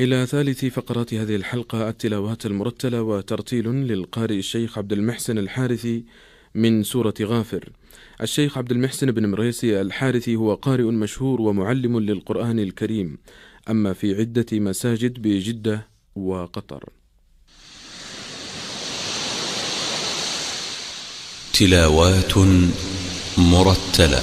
إلى ثالث فقرات هذه الحلقة التلاوات المرتلة وترتيل للقارئ الشيخ عبد المحسن الحارثي من سورة غافر. الشيخ عبد المحسن بن مريسي الحارثي هو قارئ مشهور ومعلم للقرآن الكريم، أما في عدة مساجد بجدة وقطر. تلاوات مرتلة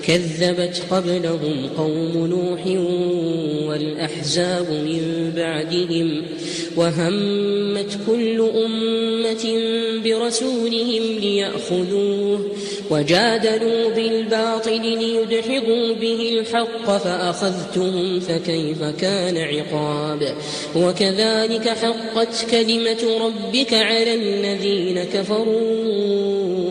كذبت قبلهم قوم نوح والأحزاب من بعدهم وهمت كل أمة برسولهم ليأخذوه وجادلوا بالباطل ليدحضوا به الحق فأخذتهم فكيف كان عقاب وكذلك حقت كلمة ربك على الذين كفروا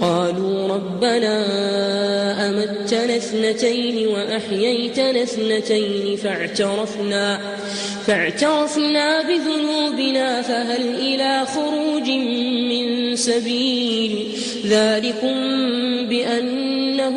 قالوا ربنا أمتنا اثنتين وأحييتنا اثنتين فاعترفنا فاعترفنا بذنوبنا فهل إلى خروج من سبيل؟ ذلكم بأنه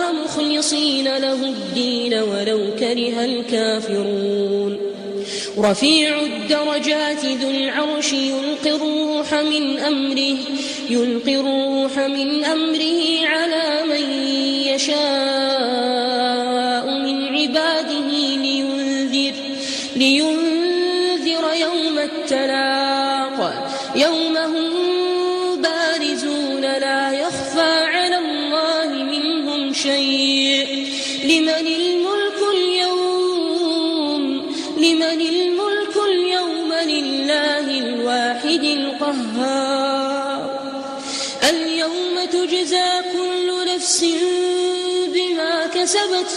مخلصين له الدين ولو كره الكافرون. رفيع الدرجات ذو العرش يلقي الروح من أمره يلقي الروح من أمره على من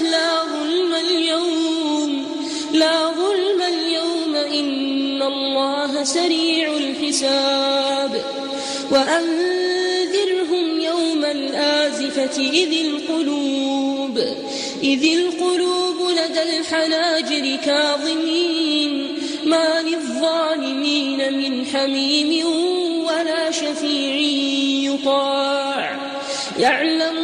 لا ظلم اليوم لا ظلم اليوم. إن الله سريع الحساب. وأنذرهم يوم الآزفة إذ القلوب إذ القلوب لدى الحناجر كاظمين. ما للظالمين من حميم ولا شفيع يطاع. يعلم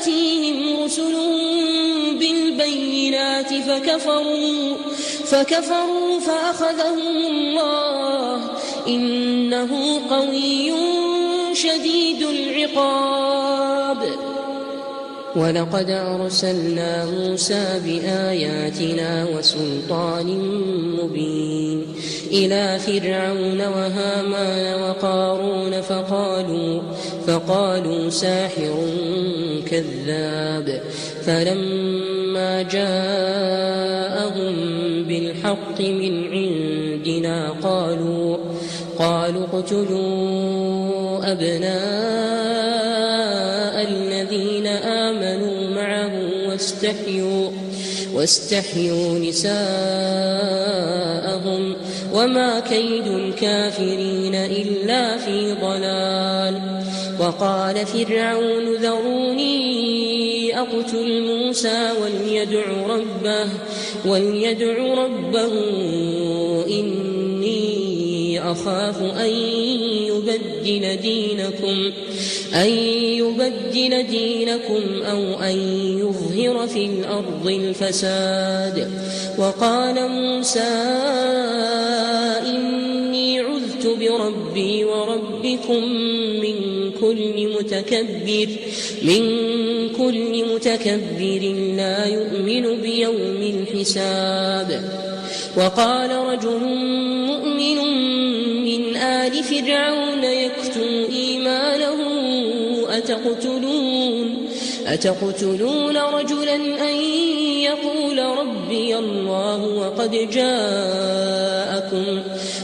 تأتيهم رسل بالبينات فكفروا فكفروا فأخذهم الله. إنه قوي شديد العقاب. ولقد أرسلنا موسى بآياتنا وسلطان مبين. إلى فرعون وهامان وقارون فقالوا فقالوا ساحر كذاب فلما جاءهم بالحق من عندنا قالوا قالوا اقتلوا أبناء الذين آمنوا معه واستحيوا واستحيوا نساءهم وما كيد الكافرين إلا في ضلال وقال فرعون ذروني أقتل موسى وليدع ربه وليدع ربه إني أخاف أن يبدل دينكم أن يبدل دينكم أو أن يظهر في الأرض الفساد. وقال موسى إني عذت بربي وربكم من كل متكبر من كل متكبر لا يؤمن بيوم الحساب. وقال رجل مؤمن من آل فرعون يكتم إيمانه أتقتلون؟ أتقتلون رجلا أن يقول ربي الله وقد جاءكم؟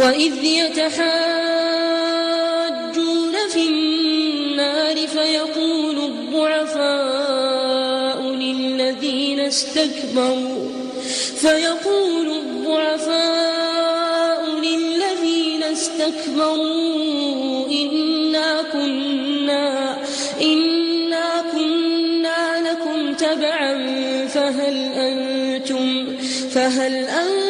وإذ يتحاجون في النار فيقول الضعفاء للذين استكبروا فيقول الضعفاء للذين استكبروا إنا كنا إنا كنا لكم تبعا فهل أنتم فهل أنتم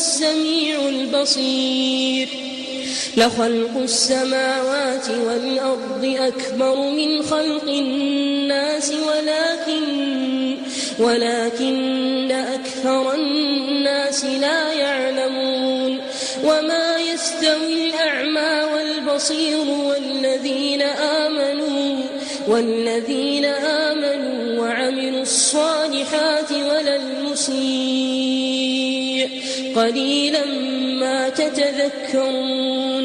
السميع البصير. لخلق السماوات والأرض أكبر من خلق الناس ولكن ولكن أكثر الناس لا يعلمون. وما يستوي الأعمى والبصير والذين آمنوا والذين آمنوا وعملوا الصالحات ولا المسيء. قليلا ما تتذكرون.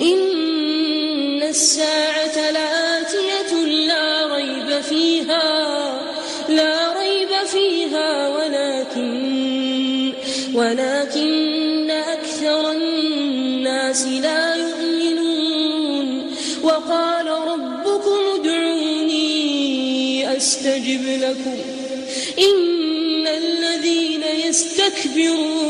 إن الساعة لآتية لا ريب فيها لا ريب فيها ولكن ولكن أكثر الناس لا يؤمنون. وقال ربكم ادعوني أستجب لكم. إن الذين يستكبرون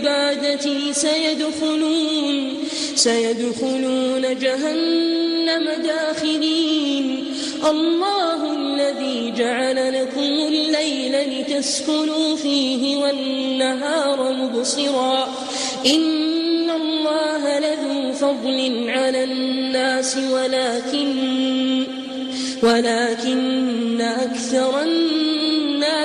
عبادتي سيدخلون سيدخلون جهنم داخلين. الله الذي جعل لكم الليل لتسكنوا فيه والنهار مبصرا. إن الله لذو فضل على الناس ولكن ولكن أكثر الناس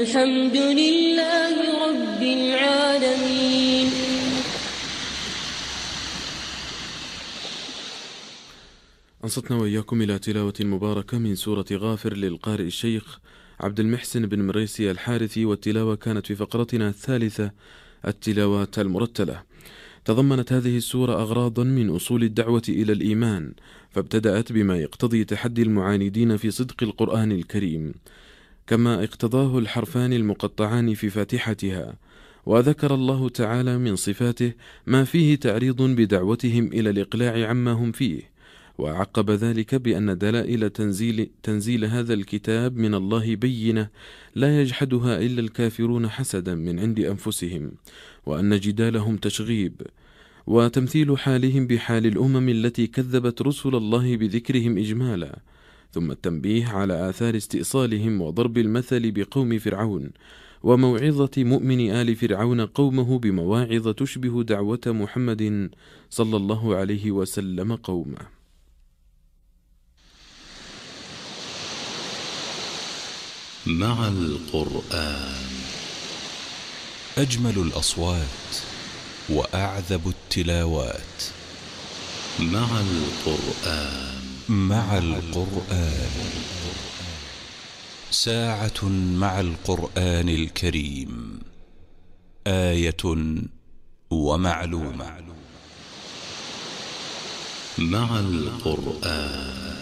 الحمد لله رب العالمين. أنصتنا وإياكم إلى تلاوة مباركة من سورة غافر للقارئ الشيخ عبد المحسن بن مريسي الحارثي والتلاوة كانت في فقرتنا الثالثة التلاوات المرتلة. تضمنت هذه السورة أغراضا من أصول الدعوة إلى الإيمان فابتدأت بما يقتضي تحدي المعاندين في صدق القرآن الكريم. كما اقتضاه الحرفان المقطعان في فاتحتها وذكر الله تعالى من صفاته ما فيه تعريض بدعوتهم إلى الإقلاع عما هم فيه وعقب ذلك بأن دلائل تنزيل, تنزيل هذا الكتاب من الله بينة لا يجحدها إلا الكافرون حسدا من عند أنفسهم وأن جدالهم تشغيب وتمثيل حالهم بحال الأمم التي كذبت رسل الله بذكرهم إجمالا. ثم التنبيه على آثار استئصالهم وضرب المثل بقوم فرعون وموعظة مؤمن آل فرعون قومه بمواعظ تشبه دعوة محمد صلى الله عليه وسلم قومه. مع القرآن. أجمل الأصوات وأعذب التلاوات. مع القرآن. مع القرآن. ساعة مع القرآن الكريم. آية ومعلومة. مع القرآن.